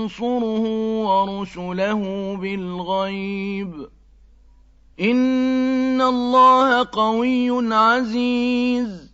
ينصره ورسله بالغيب. إن الله قوي عزيز.